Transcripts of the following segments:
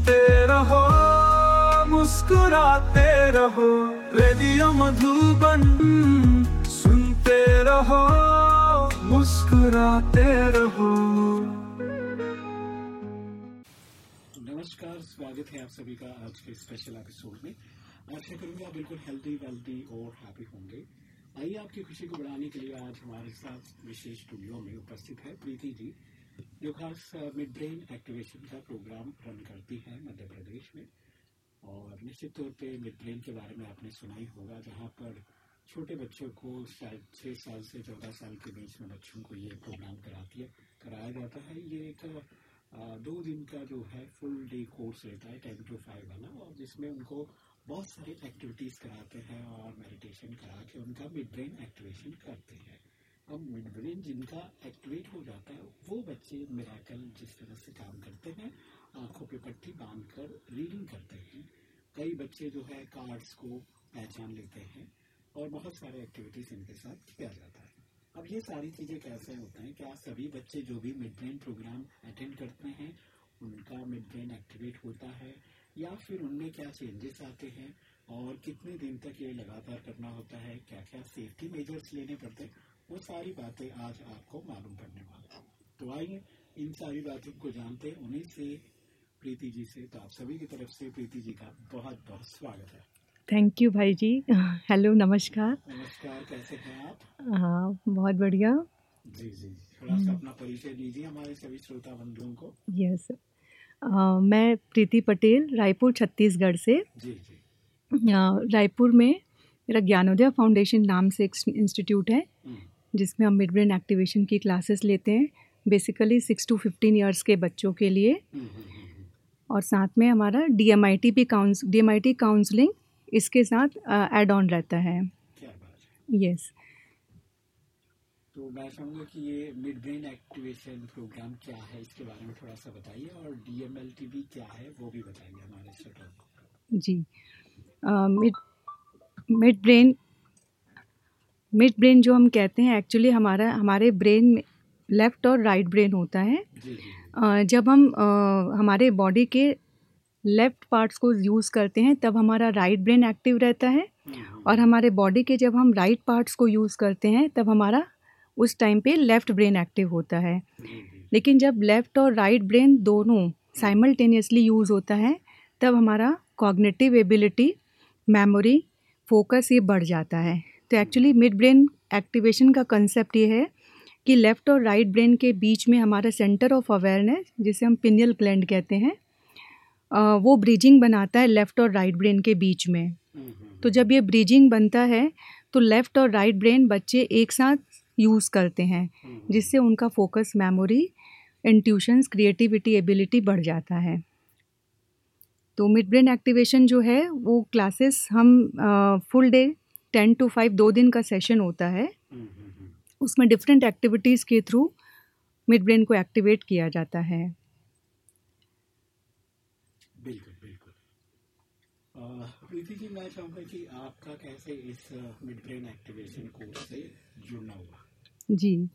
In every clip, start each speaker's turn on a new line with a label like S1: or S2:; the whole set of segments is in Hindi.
S1: सुनते रहो, मुस्कुराते रहो, रेडियो मधुबन सुनते रहो, मुस्कुराते रहो।
S2: नमस्कार, स्वागत है आप सभी का आज के स्पेशल एपिसोड में। आशा करूँगा आप बिल्कुल हेल्दी वेल्दी और हैप्पी होंगे। आइए आपकी खुशी को बढ़ाने के लिए आज हमारे साथ विशेष स्टूडियो में उपस्थित है प्रीति जी। जो खास मिड ब्रेन एक्टिवेशन का प्रोग्राम रन करती है मध्य प्रदेश में। और निश्चित तौर पे मिड ब्रेन के बारे में आपने सुना ही होगा, जहाँ पर छोटे बच्चों को शायद छः साल से चौदह साल के बीच में बच्चों को ये प्रोग्राम कराती है, कराया जाता है। ये एक दो दिन का जो है फुल डे कोर्स रहता है टेन टू फाइव वाला, और जिसमें उनको बहुत सारी एक्टिविटीज़ कराते हैं और मेडिटेशन करा के उनका मिड ब्रेन एक्टिवेशन करते हैं। अब मिड ब्रेन जिनका एक्टिवेट हो जाता है, वो बच्चे मिराकल जिस तरह से काम करते हैं, आँखों पे पट्टी बाँध कर रीडिंग करते हैं। कई बच्चे जो है कार्ड्स को पहचान लेते हैं और बहुत सारे एक्टिविटीज़ इनके साथ किया जाता है। अब ये सारी चीज़ें कैसे होता है? क्या सभी बच्चे जो भी मिड ब्रेन प्रोग्राम अटेंड करते हैं, उनका मिड ब्रेन एक्टिवेट होता है? या फिर उनमें क्या चेंजेस आते हैं? और कितने दिन तक ये लगातार करना होता है? क्या क्या सेफ्टी मेजर्स लेने पड़ते हैं? वो सारी बातें आज आपको मालूम पड़ने वाला है। तो आइए इन सारी बातों को जानते हैं। उन्हीं से प्रीति जी से तो आप सभी की तरफ़ से प्रीति जी का बहुत बहुत स्वागत है।
S3: थैंक यू भाई जी। हेलो नमस्कार।
S2: नमस्कार कैसे हैं आप?
S3: हाँ बहुत बढ़िया।
S2: जी जी थोड़ा सा अपना परिचय दीजिए हमारे सभी श्रोता बंधुओं को
S3: यस मैं प्रीति पटेल रायपुर छत्तीसगढ़ से।
S2: जी जी।
S3: अ, रायपुर में मेरा ज्ञानोदय फाउंडेशन नाम से एक इंस्टीट्यूट है।
S2: हम्म,
S3: जिसमें हम मिड ब्रेन एक्टिवेशन की क्लासेस लेते हैं basically six to fifteen years के बच्चों के लिए। और साथ में हमारा डी एम आई टी भी काउंस डी काउंसलिंग इसके साथ एड ऑन रहता है। यस
S2: तो मैं कि ये मिड ब्रेन एक्टिवेशन प्रोग्राम क्या है इसके बारे में थोड़ा सा बताइए और डीएमएलटीवी क्या है वो भी बताइए हमारे श्रोताओं को।
S3: जी। Mid mid brain mid brain जो हम कहते हैं एक्चुअली हमारा हमारे ब्रेन में लेफ़्ट और राइट ब्रेन होता है। जब हम हमारे बॉडी के लेफ़्ट पार्ट्स को यूज़ करते हैं तब हमारा राइट ब्रेन एक्टिव रहता है
S2: हम्म,
S3: और हमारे बॉडी के जब हम राइट पार्ट्स को यूज़ करते हैं तब हमारा उस टाइम पे लेफ़्ट ब्रेन एक्टिव होता है। लेकिन जब लेफ़्ट और राइट ब्रेन दोनों साइमल्टेनियसली यूज़ होता है तब हमारा कॉग्निटिव एबिलिटी मेमोरी फोकस ये बढ़ जाता है। तो एक्चुअली मिड ब्रेन एक्टिवेशन का कंसेप्ट ये है कि लेफ़्ट और राइट ब्रेन के बीच में हमारा सेंटर ऑफ़ अवेयरनेस जिसे हम पिनियल ग्लैंड कहते हैं वो ब्रिजिंग बनाता है लेफ़्ट और राइट ब्रेन के बीच में। तो जब ये ब्रिजिंग बनता है तो लेफ़्ट और राइट ब्रेन बच्चे एक साथ यूज़ करते हैं, जिससे उनका focus memory intuitions creativity ability बढ़ जाता है। तो मिड ब्रेन एक्टिवेशन जो है, वो क्लासेस हम full day ten to five दो दिन का सेशन होता है।
S2: हम्म, हम्म, हम्म।
S3: उसमें डिफरेंट एक्टिविटीज़ के थ्रू मिड ब्रेन को एक्टिवेट किया जाता है।
S2: बिल्कुल बिल्कुल। प्रीति जी मैं चाहूँगा कि आपका कैसे इस मिड ब्रेन एक्टिवेशन कोर्स से जुड़ना हुआ?
S3: जी।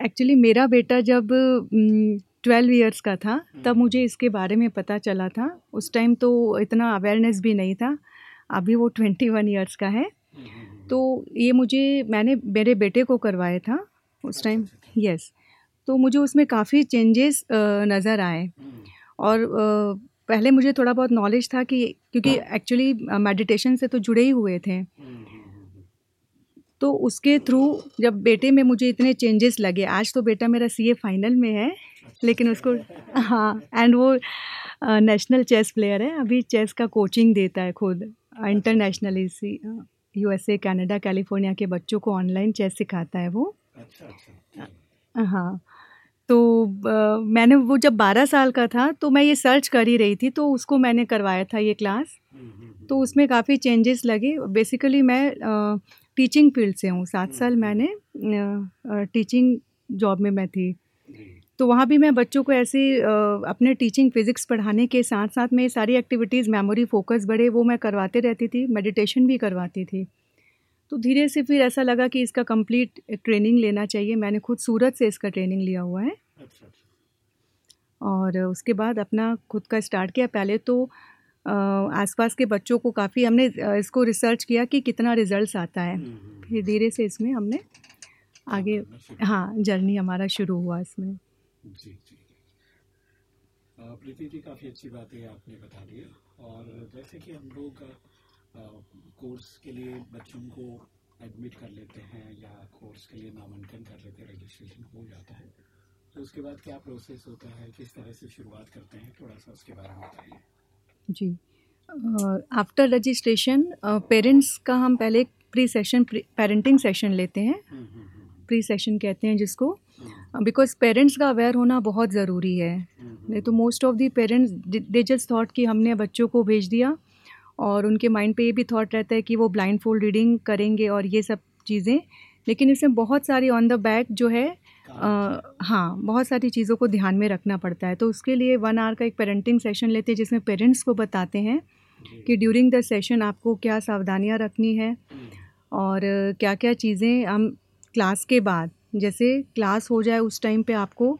S3: एक्चुअली मेरा बेटा जब ट्वेल्व इयर्स का था तब मुझे इसके बारे में पता चला था। उस टाइम तो इतना अवेयरनेस भी नहीं था। अभी वो ट्वेंटी वन ईयर्स का है। तो ये मुझे मैंने मेरे बेटे को करवाया था उस टाइम यस तो मुझे उसमें काफ़ी चेंजेस नज़र आए।
S2: हम्म,
S3: और पहले मुझे थोड़ा बहुत नॉलेज था कि क्योंकि एक्चुअली मेडिटेशन से तो जुड़े ही हुए थे। तो उसके थ्रू जब बेटे में मुझे इतने चेंजेस लगे आज तो बेटा मेरा सीए फाइनल में है लेकिन उसको हाँ एंड वो नेशनल चेस प्लेयर है अभी चेस का कोचिंग देता है खुद। Internationally see USA Canada California के बच्चों को ऑनलाइन चेस सिखाता है वो।
S2: अच्छा अच्छा हाँ।
S3: तो आ, मैंने वो जब 12 साल का था तो मैं ये सर्च कर ही रही थी तो उसको मैंने करवाया था ये क्लास तो उसमें काफ़ी चेंजेस लगे। बेसिकली मैं आ, टीचिंग फ़ील्ड से हूँ। सात साल मैंने आ, टीचिंग जॉब में मैं थी। तो वहाँ भी मैं बच्चों को ऐसे अपने टीचिंग फिज़िक्स पढ़ाने के साथ साथ में सारी एक्टिविटीज़ मेमोरी फोकस बढ़े वो मैं करवाते रहती थी मेडिटेशन भी करवाती थी। तो धीरे से फिर ऐसा लगा कि इसका कंप्लीट ट्रेनिंग लेना चाहिए। मैंने खुद सूरत से इसका ट्रेनिंग लिया हुआ है। अच्छा, अच्छा। और उसके बाद अपना खुद का स्टार्ट किया। पहले तो आसपास के बच्चों को काफ़ी हमने इसको रिसर्च किया कि कितना रिजल्ट्स आता है। हम्म, हम्म, हम्म। फिर धीरे से इसमें हमने आगे हाँ जर्नी हमारा शुरू हुआ इसमें।
S2: जी जी प्रीति जी काफ़ी अच्छी बात है आपने बता दिया और जैसे कि हम लोग कोर्स के लिए बच्चों को एडमिट कर लेते हैं या कोर्स के लिए नामांकन कर लेते हैं रजिस्ट्रेशन हो जाता है तो उसके बाद क्या प्रोसेस होता है किस तरह से शुरुआत करते हैं थोड़ा सा उसके बारे में बताइए।
S3: जी। आफ्टर रजिस्ट्रेशन पेरेंट्स का हम पहले प्री सेशन पेरेंटिंग सेशन लेते हैं। Pre hmm, session hmm, hmm. कहते हैं जिसको। बिकॉज़ पेरेंट्स का अवेयर होना बहुत ज़रूरी है। नहीं तो most of the parents they just thought कि हमने बच्चों को भेज दिया और उनके माइंड पे ये भी थॉट रहता है कि वो ब्लाइंड फोल्ड रीडिंग करेंगे और ये सब चीज़ें। लेकिन इसमें बहुत सारी ऑन द बैक जो है आ, हाँ। बहुत सारी चीज़ों को ध्यान में रखना पड़ता है। तो उसके लिए वन आवर का एक पेरेंटिंग सेशन लेते हैं जिसमें पेरेंट्स को बताते हैं कि ड्यूरिंग द सेशन आपको क्या सावधानियाँ रखनी है और क्या क्या चीज़ें हम क्लास के बाद जैसे क्लास हो जाए उस टाइम पे आपको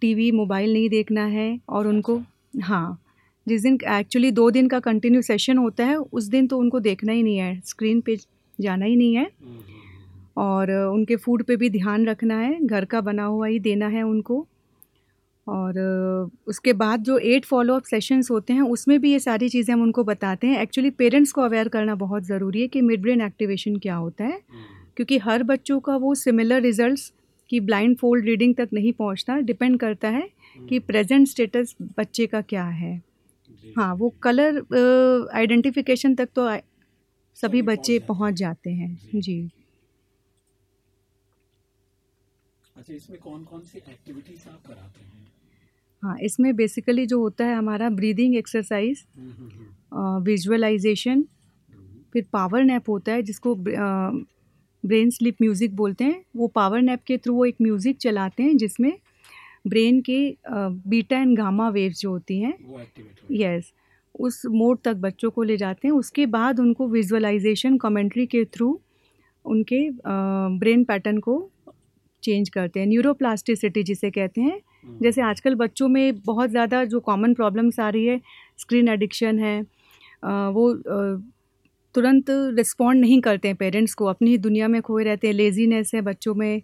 S3: टीवी मोबाइल नहीं देखना है और उनको अच्छा। हाँ जिस दिन एक्चुअली दो दिन का कंटिन्यू सेशन होता है उस दिन तो उनको देखना ही नहीं है स्क्रीन पे जाना ही नहीं है। और उनके फ़ूड पे भी ध्यान रखना है घर का बना हुआ ही देना है उनको। और उसके बाद जो एट फॉलोअप सेशंस होते हैं उसमें भी ये सारी चीज़ें हम उनको बताते हैं। एक्चुअली पेरेंट्स को अवेयर करना बहुत ज़रूरी है कि मिड ब्रेन एक्टिवेशन क्या होता है। क्योंकि हर बच्चों का वो सिमिलर रिजल्ट्स की ब्लाइंड फोल्ड रीडिंग तक नहीं पहुँचता डिपेंड करता है कि प्रेजेंट स्टेटस बच्चे का क्या है। हाँ वो कलर आइडेंटिफिकेशन तक तो सभी बच्चे पहुँच जाते हैं। जी
S2: अच्छा इसमें कौन कौन सी एक्टिविटीज़ आप कराते हैं?
S3: हाँ इसमें बेसिकली जो होता है हमारा ब्रीदिंग एक्सरसाइज विजुअलाइजेशन फिर पावर नैप होता है जिसको ब्रेन स्लिप म्यूज़िक बोलते हैं वो पावर नैप के थ्रू वो एक म्यूज़िक चलाते हैं जिसमें ब्रेन के बीटा एंड गामा वेव्स जो होती हैं यस उस मोड तक बच्चों को ले जाते हैं। उसके बाद उनको विजुअलाइजेशन कमेंट्री के थ्रू उनके ब्रेन पैटर्न को चेंज करते हैं। न्यूरोप्लास्टिसिटी जिसे कहते हैं। हम्म। जैसे आजकल बच्चों में बहुत ज़्यादा जो कॉमन प्रॉब्लम्स आ रही है स्क्रीन एडिक्शन है वो तुरंत रिस्पॉन्ड नहीं करते हैं पेरेंट्स को अपनी ही दुनिया में खोए रहते हैं लेजीनेस है बच्चों में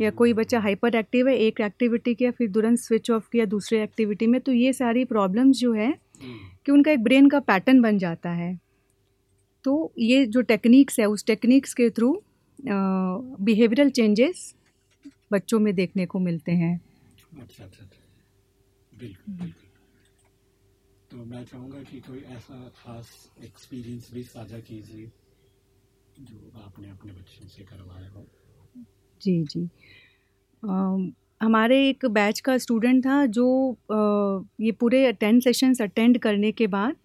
S3: या कोई हम्म। बच्चा हाइपर एक्टिव है एक एक्टिविटी किया फिर तुरंत स्विच ऑफ़ किया दूसरे एक्टिविटी में तो ये सारी प्रॉब्लम्स जो है हम्म। कि उनका एक ब्रेन का पैटर्न बन जाता है तो ये जो टेक्निक्स है उस टेक्निक्स के थ्रू बिहेवियरल चेंजेस बच्चों में देखने को मिलते हैं
S2: अच्छा अच्छा, अच्छा। बिल्कुल बिल्कुल तो मैं चाहूँगा कि कोई ऐसा खास एक्सपीरियंस भी साझा कीजिए जो आपने अपने बच्चों से करवाया हो
S3: जी जी आ, हमारे एक बैच का स्टूडेंट था जो आ, ये पूरे टेन सेशंस अटेंड करने के बाद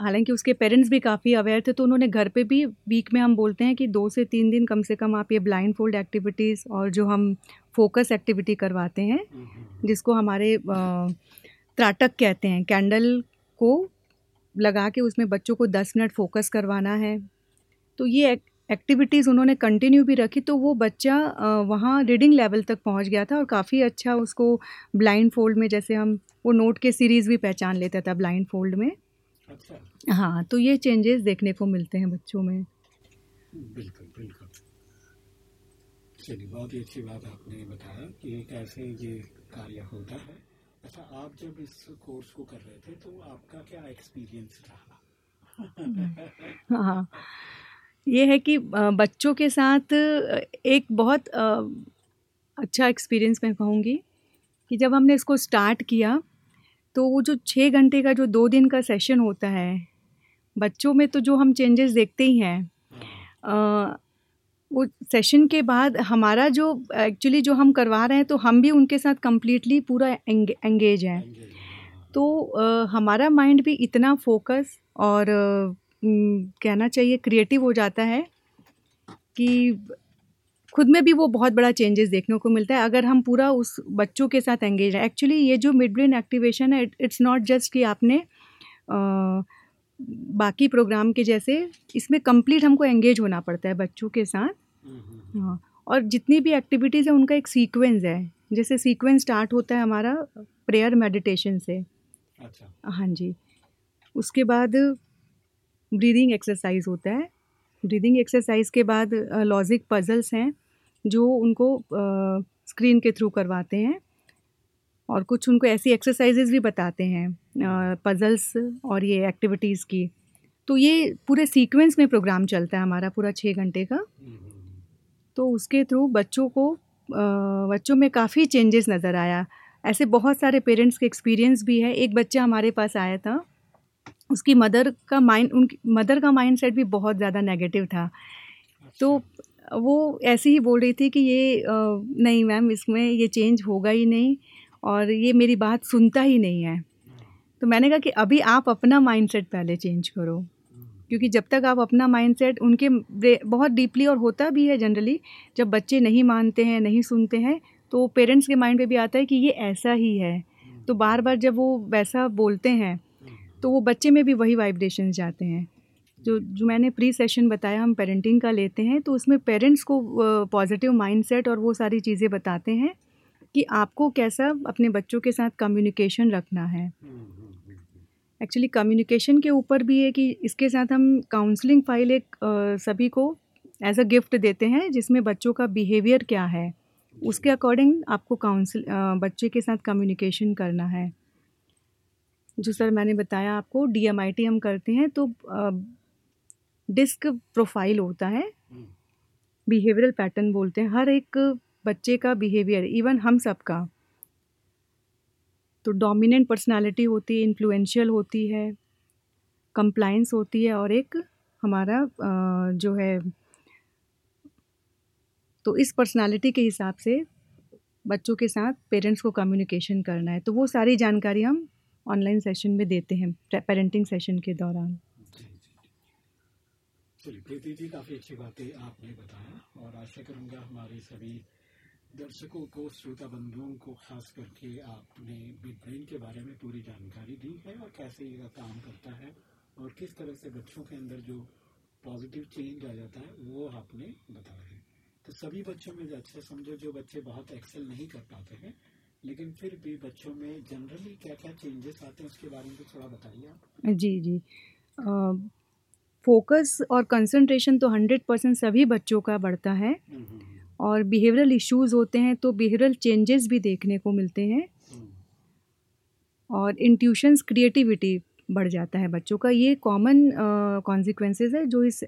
S3: हालाँकि उसके पेरेंट्स भी काफ़ी अवेयर थे तो उन्होंने घर पे भी वीक में हम बोलते हैं कि दो से तीन दिन कम से कम आप ये ब्लाइंड फोल्ड एक्टिविटीज़ और जो हम फोकस एक्टिविटी करवाते हैं हम्म, हम्म, हम्म। जिसको हमारे आ, त्राटक कहते हैं। कैंडल को लगा के उसमें बच्चों को दस मिनट फोकस करवाना है। तो ये एक्टिविटीज़ उन्होंने कंटिन्यू भी रखी तो वो बच्चा वहाँ रीडिंग लेवल तक पहुँच गया था और काफ़ी अच्छा उसको ब्लाइंड फोल्ड में जैसे हम वो नोट के सीरीज़ भी पहचान लेता था ब्लाइंड फोल्ड में। अच्छा। हाँ तो ये चेंजेस देखने को मिलते हैं बच्चों में।
S2: बिल्कुल बिल्कुल। चलिए बहुत ही अच्छी बात आपने बताया कि कैसे ये कार्य होता है। अच्छा आप जब इस कोर्स को कर रहे थे तो आपका क्या एक्सपीरियंस
S3: रहा? हाँ। ये है कि बच्चों के साथ एक बहुत अच्छा एक्सपीरियंस मैं कहूँगी कि जब हमने इसको स्टार्ट किया तो वो जो छः घंटे का जो दो दिन का सेशन होता है बच्चों में तो जो हम चेंजेस देखते ही हैं वो सेशन के बाद हमारा जो एक्चुअली जो हम करवा रहे हैं तो हम भी उनके साथ कम्प्लीटली पूरा एंगेज हैं। तो आ, हमारा माइंड भी इतना फोकस और आ, कहना चाहिए क्रिएटिव हो जाता है कि खुद में भी वो बहुत बड़ा चेंजेस देखने को मिलता है। अगर हम पूरा उस बच्चों के साथ एंगेज हैं। एक्चुअली ये जो मिड ब्रेन एक्टिवेशन है इट्स नॉट जस्ट कि आपने आ, बाकी प्रोग्राम के जैसे इसमें कंप्लीट हमको एंगेज होना पड़ता है बच्चों के साथ। हाँ। और जितनी भी एक्टिविटीज़ है उनका एक सीक्वेंस है। जैसे सीक्वेंस स्टार्ट होता है हमारा प्रेयर मेडिटेशन से। अच्छा। हाँ जी। उसके बाद ब्रीदिंग एक्सरसाइज होता है। ब्रीदिंग एक्सरसाइज के बाद लॉजिक पजल्स हैं जो उनको स्क्रीन के थ्रू करवाते हैं। और कुछ उनको ऐसी एक्सरसाइजेज भी बताते हैं पजल्स और ये एक्टिविटीज़ की। तो ये पूरे सीक्वेंस में प्रोग्राम चलता है हमारा पूरा छः घंटे का। तो उसके थ्रू बच्चों को बच्चों में काफ़ी चेंजेस नज़र आया। ऐसे बहुत सारे पेरेंट्स के एक्सपीरियंस भी है। एक बच्चा हमारे पास आया था। उसकी मदर का माइंड उनकी मदर का माइंड सेट भी बहुत ज़्यादा नेगेटिव था। तो अच्छा। वो ऐसे ही बोल रही थी कि ये नहीं मैम इसमें ये चेंज होगा ही नहीं और ये मेरी बात सुनता ही नहीं है। तो मैंने कहा कि अभी आप अपना माइंडसेट पहले चेंज करो। क्योंकि जब तक आप अपना माइंडसेट उनके बहुत डीपली और होता भी है जनरली जब बच्चे नहीं मानते हैं, नहीं सुनते हैं तो पेरेंट्स के माइंड पे भी आता है कि ये ऐसा ही है। तो बार बार जब वो वैसा बोलते हैं तो वो बच्चे में भी वही वाइब्रेशन जाते हैं। जो जो मैंने प्री सेशन बताया, हम पेरेंटिंग का लेते हैं तो उसमें पेरेंट्स को पॉजिटिव माइंडसेट और वो सारी चीज़ें बताते हैं कि आपको कैसा अपने बच्चों के साथ कम्युनिकेशन रखना है। एक्चुअली कम्युनिकेशन के ऊपर भी है कि इसके साथ हम काउंसलिंग फ़ाइल एक सभी को एज अ गिफ्ट देते हैं जिसमें बच्चों का बिहेवियर क्या है। उसके अकॉर्डिंग आपको काउंसिल बच्चे के साथ कम्युनिकेशन करना है। जो सर मैंने बताया आपको डीएमआईटी हम करते हैं तो डिस्क प्रोफ़ाइल होता है। बिहेवियरल पैटर्न बोलते हैं। हर एक बच्चे का बिहेवियर इवन हम सब का तो डोमिनेंट पर्सनालिटी होती है इन्फ्लुएंशियल होती है कंप्लाइंस होती है और एक हमारा जो है तो इस पर्सनालिटी के हिसाब से बच्चों के साथ पेरेंट्स को कम्युनिकेशन करना है। तो वो सारी जानकारी हम ऑनलाइन सेशन में देते हैं पेरेंटिंग सेशन के दौरान।
S2: चलिए, प्रीति जी, काफ़ी अच्छी बातें आपने बताया और आशा करूँगा हमारे सभी दर्शकों को श्रोता बंधुओं को खास करके आपने बिग ब्रेन के बारे में पूरी जानकारी दी है और कैसे ये काम करता है और किस तरह से बच्चों के अंदर जो पॉजिटिव चेंज आ जाता है वो आपने बताया है। तो सभी बच्चों में अच्छा समझो जो बच्चे बहुत एक्सेल नहीं कर पाते हैं लेकिन फिर भी बच्चों में जनरली क्या क्या चेंजेस आते हैं उसके बारे में तो थोड़ा बताइए आप।
S3: जी जी। फोकस और कंसंट्रेशन तो हंड्रेड परसेंट सभी बच्चों का बढ़ता है। हम्म, हम्म, हम्म। और बिहेवियरल इश्यूज़ होते हैं तो बिहेवियरल चेंजेस भी देखने को मिलते हैं और इंट्यूशंस क्रिएटिविटी बढ़ जाता है बच्चों का ये कॉमन कॉन्सिक्वेंसेस है जो इस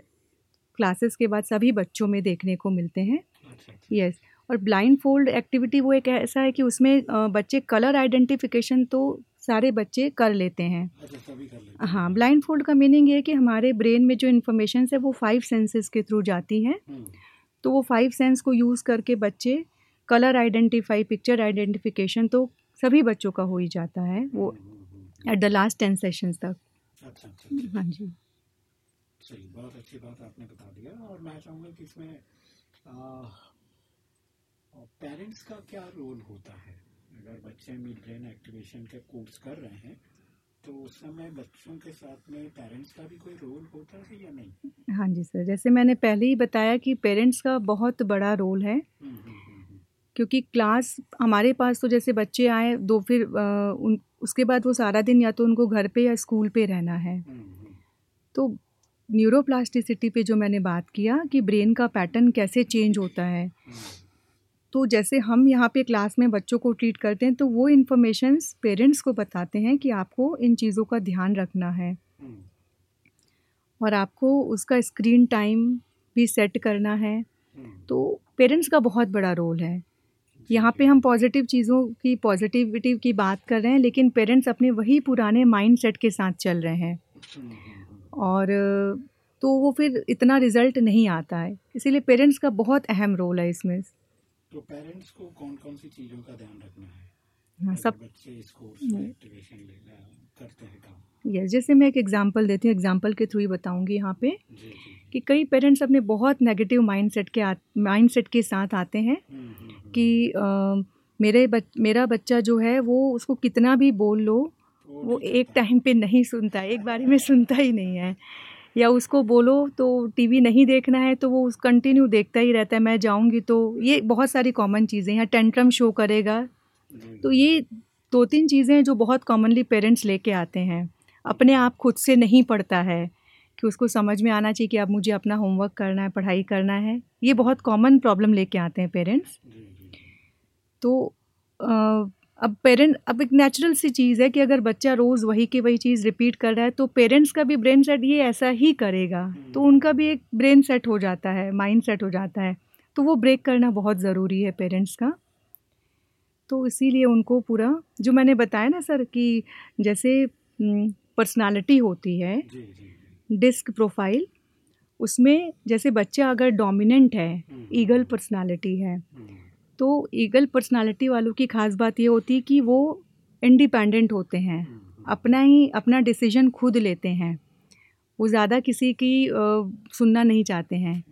S3: क्लासेस के बाद सभी बच्चों में देखने को मिलते हैं यस अच्छा, yes. अच्छा। और ब्लाइंड फोल्ड एक्टिविटी वो एक ऐसा है कि उसमें बच्चे कलर आइडेंटिफिकेशन तो सारे बच्चे कर लेते हैं अच्छा, हाँ ब्लाइंड फोल्ड का मीनिंग ये है कि हमारे ब्रेन में जो इन्फॉर्मेशन है वो फाइव सेंसेस के थ्रू जाती हैं हम्म। तो वो फाइव सेंस को यूज़ करके बच्चे कलर आइडेंटिफाई पिक्चर आइडेंटिफिकेशन तो सभी बच्चों का हो ही जाता है वो at the last ten sessions तक। अच्छा, अच्छा, अच्छा। हाँ जी।
S2: चलिए बहुत अच्छी बात आपने बता दिया। और मैं चाहूँगा कि इसमें पेरेंट्स का क्या रोल होता है? अगर बच्चे मिड ब्रेन एक्टिवेशन के कोर्स कर रहे हैं तो उस समय बच्चों के साथ में पेरेंट्स का भी कोई रोल होता है या नहीं?
S3: हाँ जी सर जैसे मैंने पहले ही बताया कि पेरेंट्स का बहुत बड़ा रोल है। हम्म, हम्म, हम्म, क्योंकि क्लास हमारे पास तो जैसे बच्चे आए दो फिर आ, उन उसके बाद वो सारा दिन या तो उनको घर पे या स्कूल पे रहना है। तो न्यूरोप्लास्टिसिटी पे जो मैंने बात किया कि ब्रेन का पैटर्न कैसे चेंज होता है। तो जैसे हम यहाँ पे क्लास में बच्चों को ट्रीट करते हैं तो वो इन्फॉर्मेशन पेरेंट्स को बताते हैं कि आपको इन चीज़ों का ध्यान रखना है। और आपको उसका स्क्रीन टाइम भी सेट करना है। तो पेरेंट्स का बहुत बड़ा रोल है। यहाँ पे हम पॉजिटिव चीज़ों की पॉजिटिविटी की बात कर रहे हैं, लेकिन पेरेंट्स अपने वही पुराने माइंड सेट के साथ चल रहे हैं। और तो वो फिर इतना रिज़ल्ट नहीं आता है। इसीलिए पेरेंट्स का बहुत अहम रोल है इसमें।
S2: तो पेरेंट्स को कौन कौन सी चीज़ों का ध्यान रखना है?
S3: हाँ सब
S2: बच्चे इस कोर्स में एक्टिवेशन ले करते हैं काम।
S3: यस जैसे मैं एक एग्जांपल देती हूँ एग्जांपल के थ्रू ही बताऊँगी यहाँ पे
S2: जी जी।
S3: कि कई पेरेंट्स अपने बहुत नेगेटिव माइंडसेट के माइंडसेट के साथ आते हैं
S2: हम्म, हम्म, हम्म।
S3: कि अ, मेरे बच, मेरा बच्चा जो है वो उसको कितना भी बोल लो वो एक टाइम पे नहीं सुनता एक बारी में सुनता ही नहीं है। या उसको बोलो तो टीवी नहीं देखना है तो वो उस कंटिन्यू देखता ही रहता है मैं जाऊँगी तो। ये बहुत सारी कॉमन चीज़ें हैं टेंट्रम शो करेगा। तो ये दो तीन चीज़ें हैं जो बहुत कॉमनली पेरेंट्स लेके आते हैं। अपने आप खुद से नहीं पढ़ता है कि उसको समझ में आना चाहिए कि अब मुझे अपना होमवर्क करना है पढ़ाई करना है। ये बहुत कॉमन प्रॉब्लम लेके आते हैं पेरेंट्स तो अ, अब पेरेंट अब एक नेचुरल सी चीज़ है कि अगर बच्चा रोज़ वही की वही चीज़ रिपीट कर रहा है तो पेरेंट्स का भी ब्रेन सेट ये ऐसा ही करेगा। तो उनका भी एक ब्रेन सेट हो जाता है माइंड सेट हो जाता है। तो वो ब्रेक करना बहुत ज़रूरी है पेरेंट्स का। तो इसीलिए उनको पूरा जो मैंने बताया ना सर कि जैसे पर्सनालिटी होती है डिस्क प्रोफ़ाइल उसमें जैसे बच्चा अगर डोमिनेंट है
S2: हम्म,
S3: ईगल पर्सनालिटी है
S2: हम्म,
S3: तो ईगल पर्सनालिटी वालों की खास बात ये होती है कि वो इंडिपेंडेंट होते हैं
S2: हम्म,
S3: अपना ही अपना डिसीज़न खुद लेते हैं। वो ज़्यादा किसी की अ, सुनना नहीं चाहते हैं।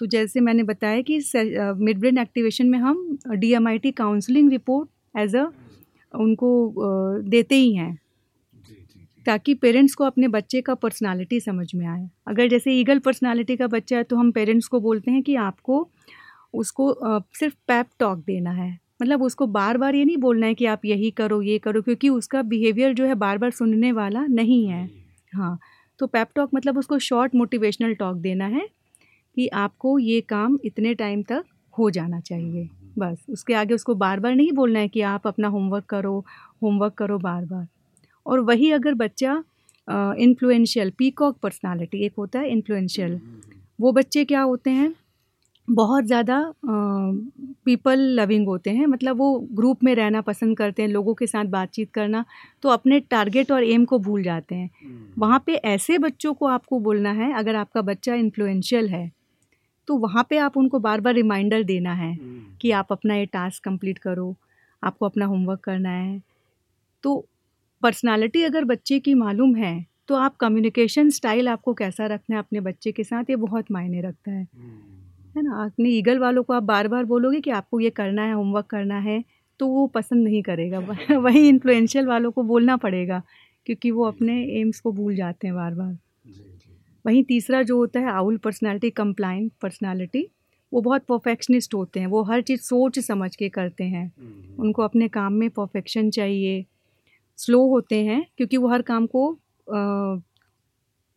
S3: तो जैसे मैंने बताया कि मिड ब्रेन एक्टिवेशन में हम D M I T counselling report as a उनको देते ही हैं। ताकि पेरेंट्स को अपने बच्चे का पर्सनालिटी समझ में आए। अगर जैसे ईगल पर्सनालिटी का बच्चा है तो हम पेरेंट्स को बोलते हैं कि आपको उसको सिर्फ़ पैप टॉक देना है। मतलब उसको बार बार ये नहीं बोलना है कि आप यही करो ये करो क्योंकि उसका बिहेवियर जो है बार बार सुनने वाला नहीं है। हाँ तो पैप टॉक मतलब उसको शॉर्ट मोटिवेशनल टॉक देना है कि आपको ये काम इतने टाइम तक हो जाना चाहिए। बस उसके आगे उसको बार बार नहीं बोलना है कि आप अपना होमवर्क करो होमवर्क करो बार बार और वही अगर बच्चा इन्फ्लुएंशियल पीकॉक पर्सनालिटी एक होता है इन्फ्लुएंशियल वो बच्चे क्या होते हैं? बहुत ज़्यादा पीपल लविंग होते हैं। मतलब वो ग्रुप में रहना पसंद करते हैं लोगों के साथ बातचीत करना तो अपने टारगेट और एम को भूल जाते हैं। वहाँ पे ऐसे बच्चों को आपको बोलना है अगर आपका बच्चा इन्फ्लुएंशियल है तो वहाँ पे आप उनको बार बार रिमाइंडर देना है कि आप अपना ये टास्क कंप्लीट करो आपको अपना होमवर्क करना है। तो पर्सनालिटी अगर बच्चे की मालूम है तो आप कम्युनिकेशन स्टाइल आपको कैसा रखना है अपने बच्चे के साथ ये बहुत मायने रखता है। है ना? अपने ईगल वालों को आप बार बार बोलोगे कि आपको ये करना है होमवर्क करना है तो वो पसंद नहीं करेगा। वही इन्फ्लुएंशियल वालों को बोलना पड़ेगा क्योंकि वो अपने एम्स को भूल जाते हैं बार बार वहीं तीसरा जो होता है आउल पर्सनालिटी कंप्लाइंट पर्सनालिटी वो बहुत परफेक्शनिस्ट होते हैं। वो हर चीज़ सोच समझ के करते हैं।
S2: हम्म,
S3: उनको अपने काम में परफेक्शन चाहिए। स्लो होते हैं क्योंकि वो हर काम को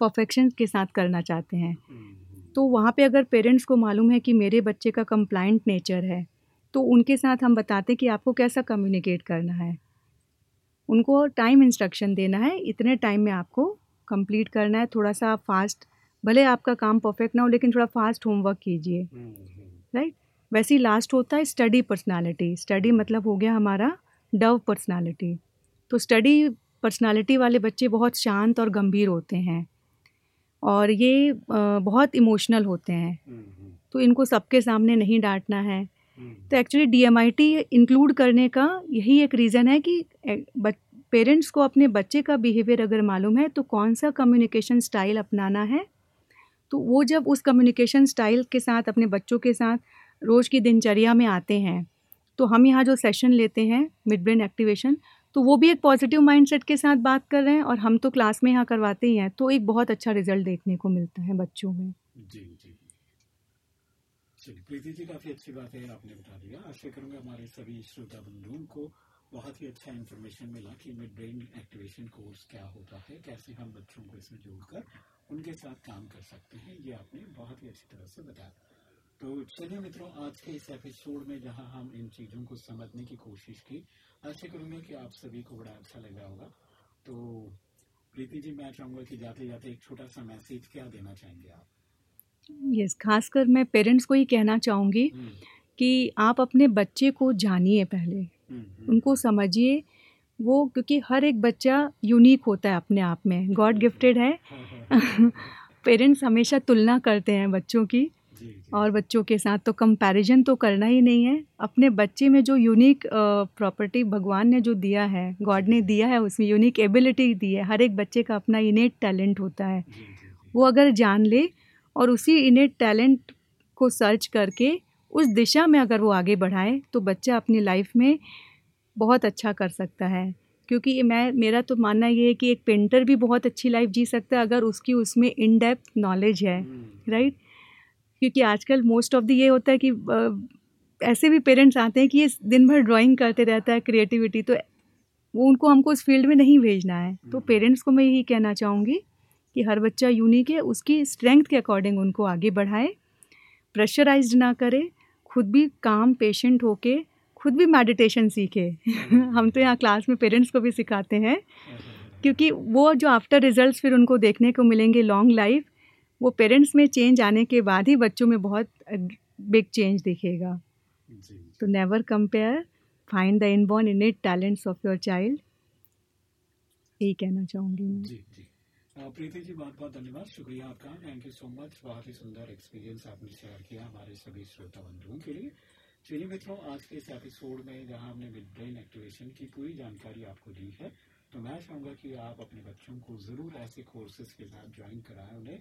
S3: परफेक्शन के साथ करना चाहते हैं।
S2: हम्म,
S3: तो वहाँ पे अगर पेरेंट्स को मालूम है कि मेरे बच्चे का कंप्लाइंट नेचर है तो उनके साथ हम बताते हैं कि आपको कैसा कम्युनिकेट करना है। उनको टाइम इंस्ट्रक्शन देना है इतने टाइम में आपको कंप्लीट करना है। थोड़ा सा फास्ट भले आपका काम परफेक्ट ना हो लेकिन थोड़ा फास्ट होमवर्क कीजिए। राइट? वैसे ही लास्ट होता है स्टडी पर्सनालिटी। स्टडी मतलब हो गया हमारा डव पर्सनालिटी। तो स्टडी पर्सनालिटी वाले बच्चे बहुत शांत और गंभीर होते हैं। और ये बहुत इमोशनल होते हैं।
S2: हम्म, हम्म,
S3: तो इनको सबके सामने नहीं डांटना है।
S2: हम्म,
S3: तो एक्चुअली डीएमआईटी इंक्लूड करने का यही एक रीज़न है कि पेरेंट्स को अपने बच्चे का बिहेवियर अगर मालूम है तो कौन सा कम्युनिकेशन स्टाइल अपनाना है? तो वो जब उस कम्युनिकेशन स्टाइल के साथ अपने बच्चों के साथ रोज़ की दिनचर्या में आते हैं तो हम यहाँ जो सेशन लेते हैं मिड ब्रेन एक्टिवेशन तो वो भी एक पॉजिटिव माइंडसेट के साथ बात कर रहे हैं और हम तो क्लास में यहाँ करवाते ही हैं तो एक बहुत अच्छा रिज़ल्ट देखने को मिलता है बच्चों में।
S2: जी जी। चलिए, प्रीति जी, काफ़ी अच्छी बात है आपने बता दिया आशा करूँगा हमारे सभी श्रोता बंधुओं को बहुत ही अच्छा इन्फॉर्मेशन मिला कि मिड ब्रेन एक्टिवेशन कोर्स क्या होता है, कैसे हम बच्चों को इसमें जोड़कर उनके साथ काम कर सकते हैं, ये आपने बहुत ही अच्छी तरह से बताया तो चलिए मित्रों, आज के इस एपिसोड में जहाँ हम इन चीज़ों को समझने की कोशिश की आशा करूँगा कि आप सभी को बड़ा अच्छा लगा होगा। तो प्रीति जी मैं चाहूँगा कि जाते जाते एक छोटा सा मैसेज क्या देना चाहेंगे आप?
S3: यस खासकर मैं पेरेंट्स को ही कहना चाहूँगी
S2: हम्म,
S3: कि आप अपने बच्चे को जानिए पहले।
S2: हम्म, हम्म,
S3: उनको समझिए वो क्योंकि हर एक बच्चा यूनिक होता है अपने आप में। गॉड गिफ्टेड है।
S2: हाँ, हाँ,
S3: पेरेंट्स हमेशा तुलना करते हैं बच्चों की। और बच्चों के साथ तो कंपैरिजन तो करना ही नहीं है। अपने बच्चे में जो यूनिक प्रॉपर्टी भगवान ने जो दिया है गॉड ने दिया है उसमें यूनिक एबिलिटी दी है हर एक बच्चे का अपना इनेट टैलेंट होता है। वो अगर जान ले और उसी इनेट टैलेंट को सर्च करके उस दिशा में अगर वो आगे बढ़ाए तो बच्चा अपनी लाइफ में बहुत अच्छा कर सकता है। क्योंकि मैं मेरा तो मानना ये है कि एक पेंटर भी बहुत अच्छी लाइफ जी सकता है अगर उसकी उसमें इन डेप्थ नॉलेज है राइट क्योंकि आजकल मोस्ट ऑफ़ द ये होता है कि ऐसे भी पेरेंट्स आते हैं कि ये दिन भर ड्राइंग करते रहता है क्रिएटिविटी तो वो उनको हमको उस फ़ील्ड में नहीं भेजना है। तो पेरेंट्स को मैं यही कहना चाहूँगी कि हर बच्चा यूनिक है उसकी स्ट्रेंथ के अकॉर्डिंग उनको आगे बढ़ाए प्रेशराइज ना करे खुद भी काम पेशेंट होके खुद भी मेडिटेशन सीखे। हम तो यहाँ क्लास में पेरेंट्स को भी सिखाते हैं क्योंकि वो जो आफ्टर रिजल्ट्स फिर उनको देखने को मिलेंगे लॉन्ग लाइफ वो पेरेंट्स में चेंज आने के बाद ही बच्चों में बहुत बिग चेंज दिखेगा। तो never compare find the inborn in it talents of your child यही कहना चाहूँगी मैं।
S2: जी जी। प्रीति जी बहुत बहुत धन्यवाद। शुक्रिया आपका। थैंक यू सो मच बहुत ही सुंदर एक्सपीरियंस आपने शेयर किया हमारे सभी श्रोता बंधुओं के लिए। चलिए मित्रों आज के इस एपिसोड में जहाँ हमने मिड ब्रेन एक्टिवेशन की पूरी जानकारी आपको दी है तो मैं चाहूँगा कि आप अपने बच्चों को ज़रूर ऐसे कोर्सेज के साथ ज्वाइन कराएँ उन्हें।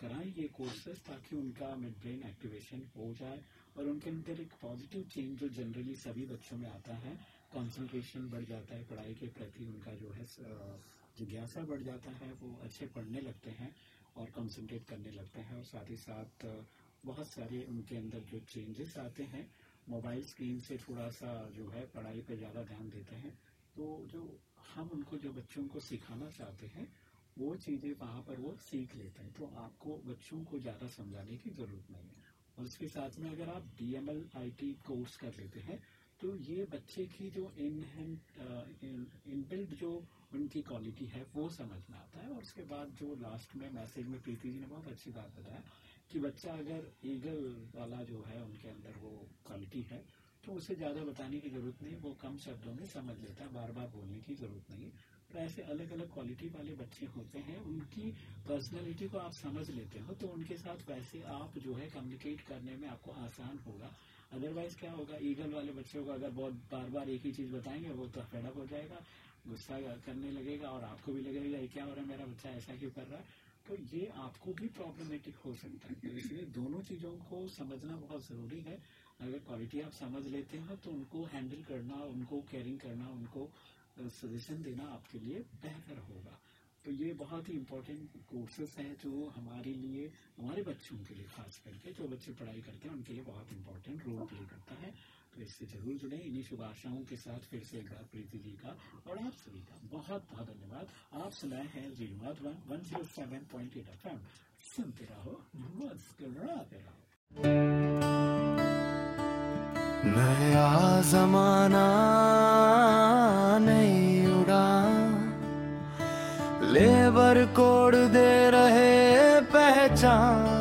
S2: कराएँ ये कोर्सेज ताकि उनका मिड ब्रेन एक्टिवेशन हो जाए और उनके अंदर एक पॉजिटिव चेंज जो जनरली सभी बच्चों में आता है कंसंट्रेशन बढ़ जाता है, पढ़ाई के प्रति उनका जो है जिज्ञासा बढ़ जाता है, वो अच्छे पढ़ने लगते हैं और कंसंट्रेट करने लगते हैं और साथ ही साथ बहुत सारे उनके अंदर जो चेंजेस आते हैं मोबाइल स्क्रीन से थोड़ा सा जो है पढ़ाई पर ज़्यादा ध्यान देते हैं तो जो हम उनको, जो बच्चों को सिखाना चाहते हैं वो चीज़ें वहाँ पर वो सीख लेते हैं तो आपको बच्चों को ज़्यादा समझाने की ज़रूरत नहीं है। और उसके साथ में अगर आप D M L I T course कर लेते हैं तो ये बच्चे की जो इन इनबिल्ट जो उनकी क्वालिटी है, वो समझ में आता है। और उसके बाद जो लास्ट में मैसेज में प्रीति जी ने बहुत अच्छी बात बताया कि बच्चा अगर ईगल वाला जो है उनके अंदर वो क्वालिटी है तो उसे ज़्यादा बताने की ज़रूरत नहीं, वो कम शब्दों में समझ लेता है बार बार बोलने की ज़रूरत नहीं ऐसे अलग अलग क्वालिटी वाले बच्चे होते हैं, उनकी पर्सनैलिटी को आप समझ लेते हो तो उनके साथ वैसे आप जो है कम्युनिकेट करने में आपको आसान होगा। अदरवाइज़ क्या होगा ईगल वाले बच्चों को अगर बहुत बार बार एक ही चीज़ बताएँगे, वो तो फेडअप हो जाएगा, गुस्सा करने लगेगा और आपको भी लगेगा, ये क्या हो रहा है, मेरा बच्चा ऐसा क्यों कर रहा है? तो ये आपको भी प्रॉब्लमेटिक हो सकता है। तो इसलिए दोनों चीज़ों को समझना बहुत ज़रूरी है। अगर क्वालिटी आप समझ लेते हो तो उनको हैंडल करना, उनको केयरिंग करना, उनको सजेशन देना आपके लिए बेहतर होगा। तो ये बहुत ही इम्पोर्टेंट कोर्सेस हैं जो हमारे लिए, हमारे बच्चों के लिए खास करके, जो बच्चे पढ़ाई करते हैं, उनके लिए बहुत इंपॉर्टेंट रोल प्ले करता है। तो इससे ज़रूर जुड़े। इन्हीं शुभ आशाओं के साथ फिर से एक बार प्रीति जी का और आप सभी का बहुत बहुत धन्यवाद। आप सुनाए हैं radio Madhuban one zero seven point eight F M सुनते रहो मुस्कुराते रहो।
S1: नया जमाना नहीं उड़ा। लेबर कोड दे रहे पहचान।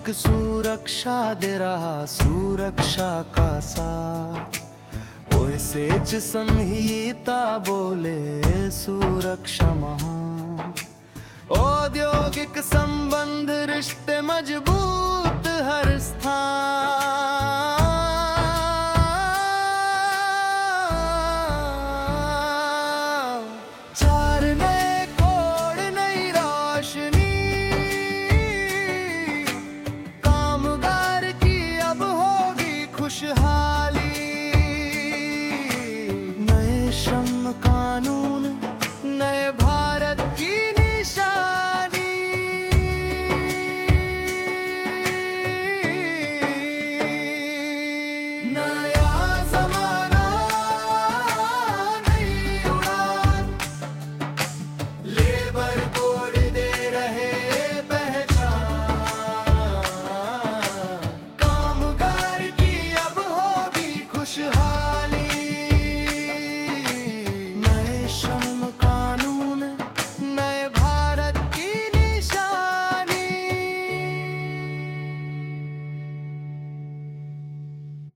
S1: एक सुरक्षा दे रहा, सुरक्षा का सा ओए सेच संहिता बोले, सुरक्षा महान। औद्योगिक संबंध रिश्ते मज़बूत हर स्थान।